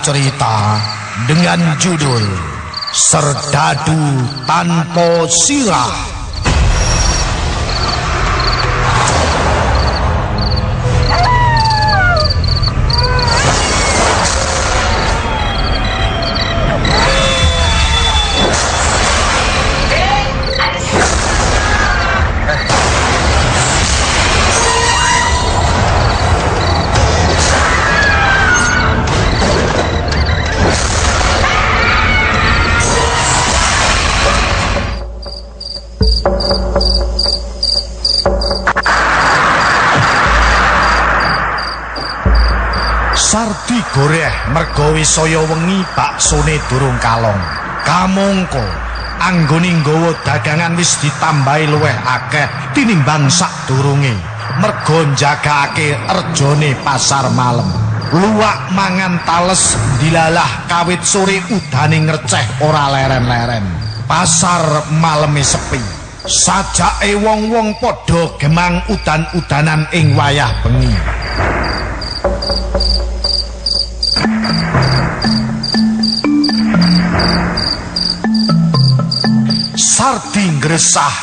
Cerita dengan judul Serdadu Tanpa Sirah. Sardi goreh mergo wis saya wengi baksone durung kalong. Kamangka anggone nggawa dagangan wis ditambahi luweh akeh tinimbang sadurunge. Mergo njagake rejone pasar malam. Luwak mangan tales dilalah kawit sore udane ngreceh ora leren-leren. Pasar maleme sepi. Sajake wong-wong padha gemang udan-udanan ing wayah bengi. Sardi ngresah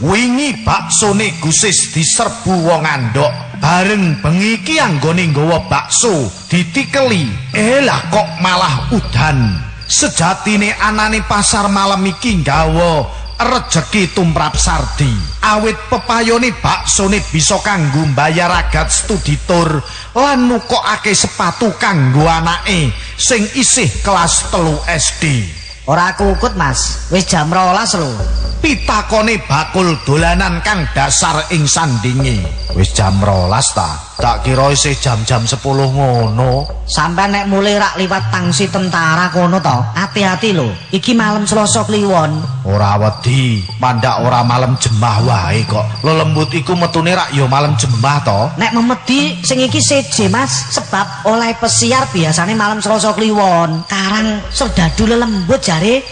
wingi baksone gusis diserbu wong andok bareng bengi iki anggone nggawa bakso ditikeli. Elah kok malah udan. Sejatine anane pasar malam iki nggawa rejeki tumrap Sardi. Awit pepayone baksone bisa kanggo mbayar agat studi tur lan nukokake sepatu kanggo anake sing isih kelas telu SD Ora kukut, Mas. Wis jam 12 lho. pitakone bakul dolanan kang dasar ing sandinge wis jam rolas ta tak kira isih jam-jam 10 ngono Sampai nek mulai rak liwat tangsi tentara kono to. Hati-hati lho. Iki malam Selasa kliwon. ora wedi pandak ora malam jemah wae kok lelembut iku metune rak ya malam jemah to Nek memedi sing iki seje, Mas. Sebab oleh pesiar biasane malam Selasa kliwon. Karang serdadu lelembut jare.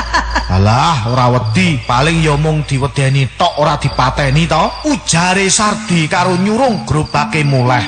alah ora wedi paling ya mung diwedeni tok ora dipateni to ujare Sardi karo nyurung gerobake lah.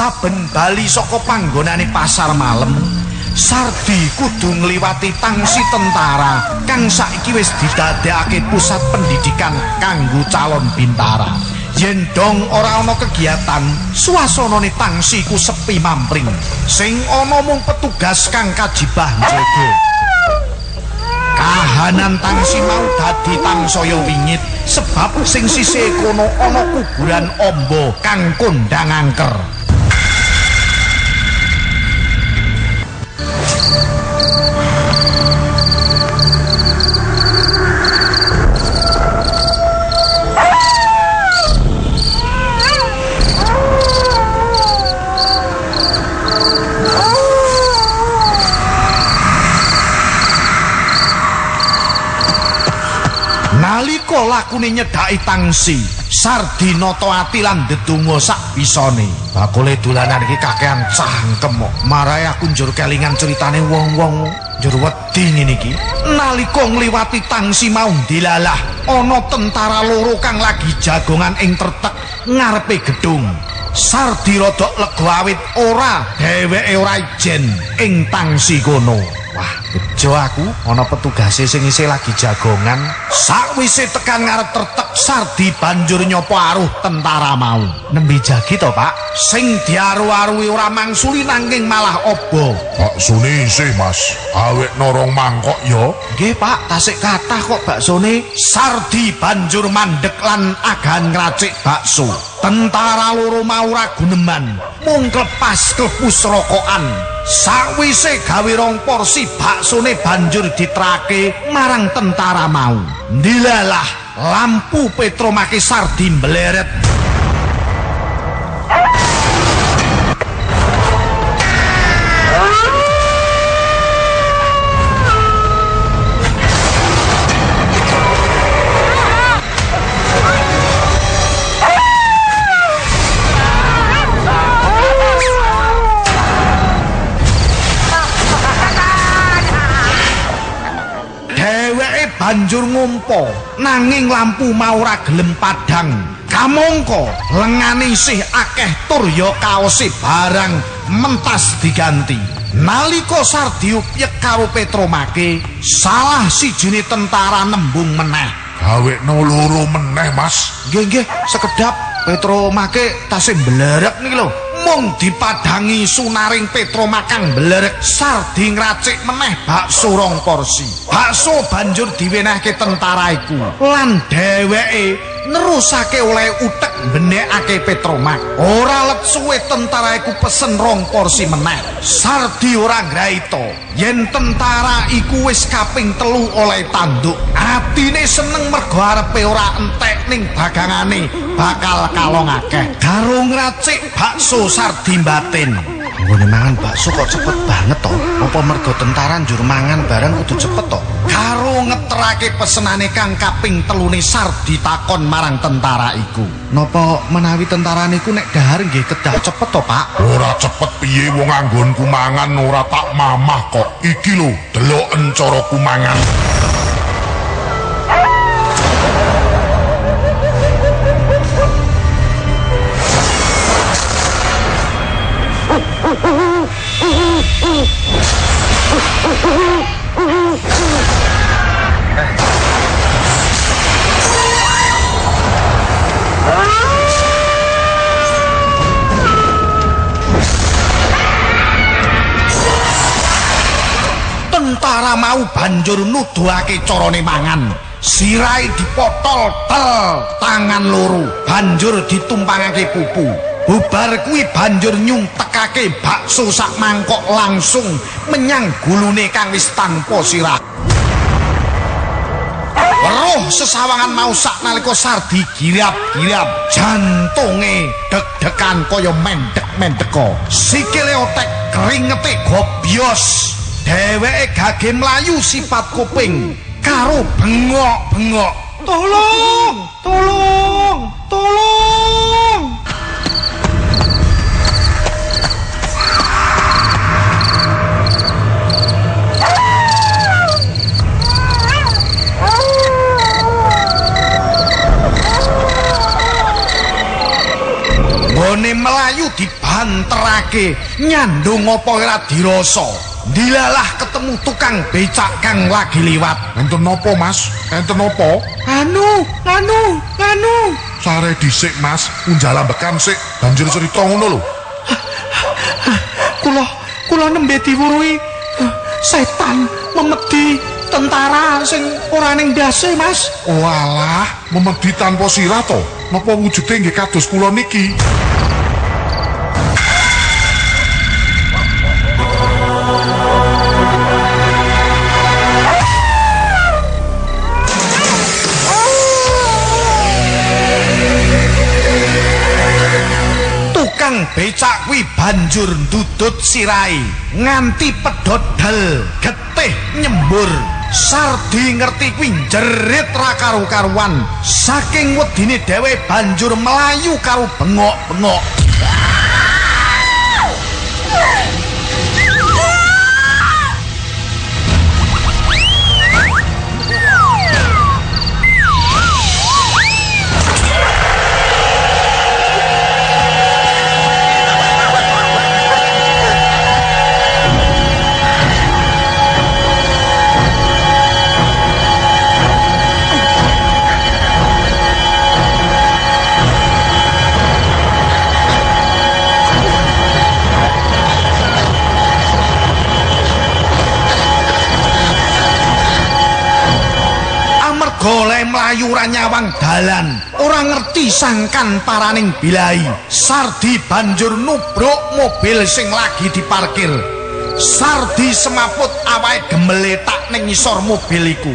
Saben bali saka panggonane pasar malam Sardi kudu ngliwati tangsi tentara kang saiki wis didadekake pusat pendidikan kanggo calon bintara yen dong ora ana kegiatan suasanane tangsi ku sepi mampring. Sing ana mung petugas kang kajibah njaga. Kahanan tangsi mau dadi tangsaya wingit sebab sing sisih kono ana kuburan ombo kang kondang angker Nalika lakune nyedhaki tangsi, Sardi nata ati lan ndedonga sak bisane. Bakule dolanan iki kakean cangkem kok. Marahe aku njur kelingan ceritane wong-wong njur wedi ngene iki. Nalika ngliwati tangsi mau dilalah, ana tentara loro kang lagi jagongan ing tertek ngarepe gedung. Sardi rodok lega awit ora dheweke ora ijen ing tangsi kono. Wah, Bejo aku ana petugase sing isih lagi jagongan. Sakwise tekan ngarep tertek Sardi banjur nyopo aruh tentara mau. Nembe jagi to, Pak? Sing diaru-arui ora mangsuli nanging malah obo. Baksone isih, Mas. Awek norong mangkok ya. Nggih, Pak, tasik kathah kok baksone. Sardi banjur mandek lan agan ngracik bakso. Tentara loro mau ra guneman, mung klepas klepus rokokan. Sakwise gawe rong porsi baksone banjur ditrake marang tentara mau. Ndilalah lampu petromake Sardi mbleret. Banjur ngumpa nanging lampu mau ora gelem padhang. Kamangka lengane isih akeh tur ya kaose barang mentas diganti. Nalika Sardi upyek karo Petromake, salah sijine tentara nembung meneh. Awek no loro meneh, Mas. Nggih nggih, sekedap Petromake tasih mblerek niki lho. Mung dipadangi sunaring Petromakang mblerek Sardi ngracik meneh bakso rong porsi. Bakso banjur diwenehke tentara iku. Lan dheweke nerusake oleh utek benekake Petromak. Ora let suwe tentara iku pesen rong porsi meneh. Sardi ora ngraito yen tentara iku wis kaping telu oleh tanduk. Atine seneng mergo arepe ora entek ning dagangane bakal kalong akeh. Karo ngracik bakso Sardi batin. Nggone mangan bakso kok cepet banget to? Apa mergo tentara njur mangan barang kudu cepet to? Karo ngeterake pesenane kang kaping telune Sardi takon marang tentara iku. Napa menawi tentara niku nek dahar nggih kedah cepet to, Pak? Ora cepet piye wong anggonku mangan ora tak mamah kok. Iki lho, deloken caraku mangan. Tentara mau banjur nuduhake carane mangan. Sirai dipotol tel tangan loro, banjur ditumpangake pupu. Bubar kuwi banjur nyuntekake bakso sak mangkok langsung menyang gulune kang wis tanpa sirah. Roh sesawangan mau sak nalika Sardi girap-girap jantunge deg-degan kaya mendek-mendeko. Sikile otek keringete gobyos. Dheweke gage mlayu sifat kuping karo bengok-bengok. Tolong! Tolong! Tolong! Bone melayu dibanterake nyandung apa ora dirasa. Dilalah ketemu tukang becak kang lagi liwat. Enten napa, Mas? Enten napa? Anu, anu, anu. Sare dhisik, Mas. Unjala bekan sik. Banjur cerita ngono lho. Kula kula nembe diwuruhi eh, setan memedi tentara sing ora ning ndase, Mas. Walah, memedi tanpa sirah to. Napa wujude nggih kados kula niki? Banjur ndudut sirai nganti pedhot dal getih nyembur. Sardi ngerti kuwi jerit ra karu-karuan. Saking wedine dhewe banjur melayu karo bengok-bengok. Mlayu ora nyawang dalan, ora ngerti sangkan paraning bilai. Sardi banjur nubruk mobil sing lagi diparkir. Sardi semaput awake gemeletak ning ngisor mobil iku.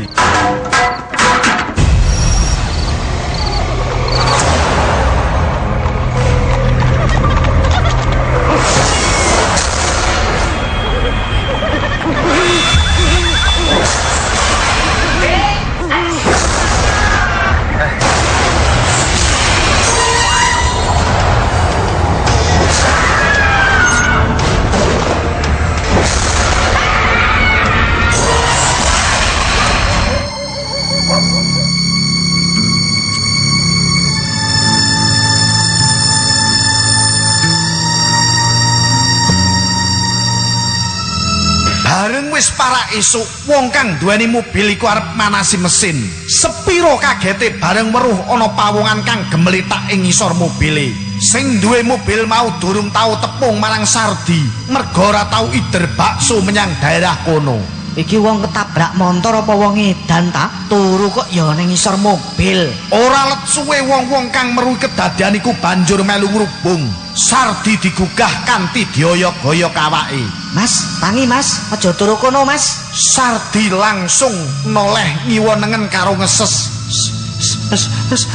Wis para esuk, wong kang duweni mobil iku arep manasi mesin. Sepiro kagete bareng weruh ana pawongan kang gemeletak ing ngisor mobile. Sing duwe mobil mau durung tau tepung marang Sardi, merga ora tau ider bakso menyang daerah kono. Iki wong ketabrak motor apa wong edan ta? Turu kok ya ning ngisor mobil. Ora let suwe wong-wong kang meruhi kedadian iku banjur melu ngrubung. Sardi digugah kanthi dioyok-goyok awake. Mas, tangi Mas, aja turu kono Mas. Sardi langsung noleh ngiwonengen karo ngeses.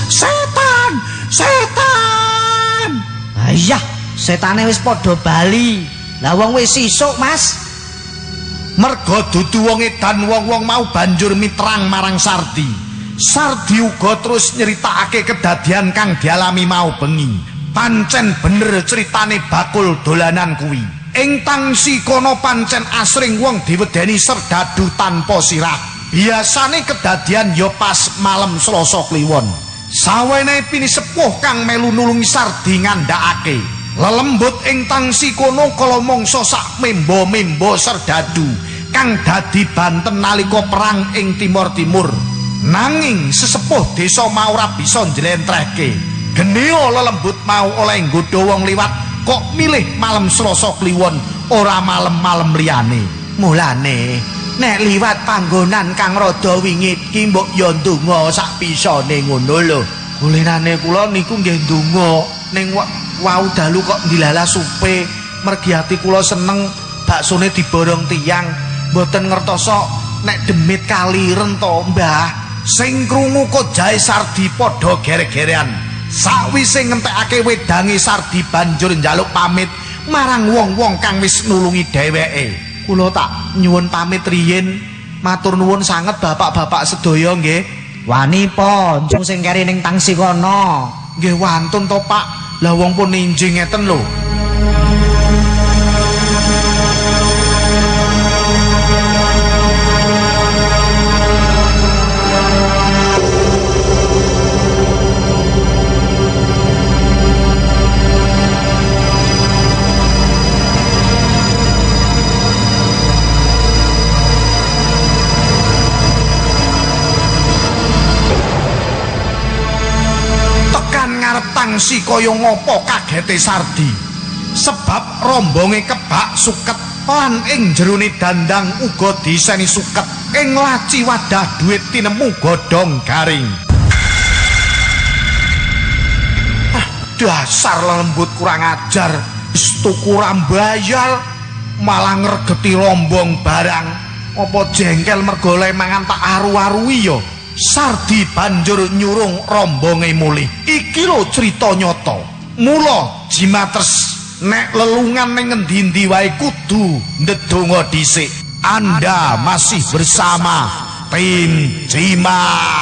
Setan! Setan! Ayah, setane wis padha bali. Lah wong wis sisuk Mas. Merga dudu wong edan wong-wong mau banjur mitrang marang Sardi. Sardi uga terus nyeritakake kedadian kang dialami mau bengi. Pancen bener ceritane bakul dolanan kuwi. Ing tangsi kono pancen asring wong diwedeni serdadu tanpa sirah. Biasane kedadian ya pas malam Selasa Kliwon. Sawene pini sepuh kang melu nulungi Sardi ngandhakake. Lelembut ing tangsi kono kala mangsa sak membo-membo serdadu kang dadi banten nalika perang ing Timur Timur. Nanging sesepuh desa mau ora bisa njlentrehke. Genio lelembut mau oleh nggodha wong liwat kok milih malam Selasa Kliwon ora malam-malam liyane. Mulane nek liwat panggonan kang rada wingit ki mbok ya ndonga sak pisane ngono lho. Kulinane kula niku nggih ndonga ning wa- wau dalu kok dilala supe mergi ati kula seneng baksone diborong tiyang mboten ngertoso nek demit kaliren to Mbah. Sing krungu kok jae Sardi padha gere-gerean. Sakwise ngentekake wedange Sardi banjur njaluk pamit marang wong-wong kang wis nulungi dheweke. Kula tak nyuwun pamit riyin matur nuwun sanget bapak-bapak sedaya nggih. Wani po, njung sing keri ning tangsi kono. nggih wantun to Pak. Lah wong pun ninjing ngeten lho tangsi kaya ngopo kagete Sardi? Sebab rombonge kebak suket lan ing jerone dandang uga diseni suket. Ing laci wadah duit tinemu godhong garing. Ah, dasar lembut kurang ajar. Wis tuku rambayal malah ngregeti rombong barang. Apa jengkel mergo le mangan tak aru-arui ya Sardi banjur nyurung rombonge mulih. Iki lho crita nyata. Mula Jimatres nek lelungan ning ngendi-endi wae kudu ndedonga dhisik. Anda masih bersama tim Jimat.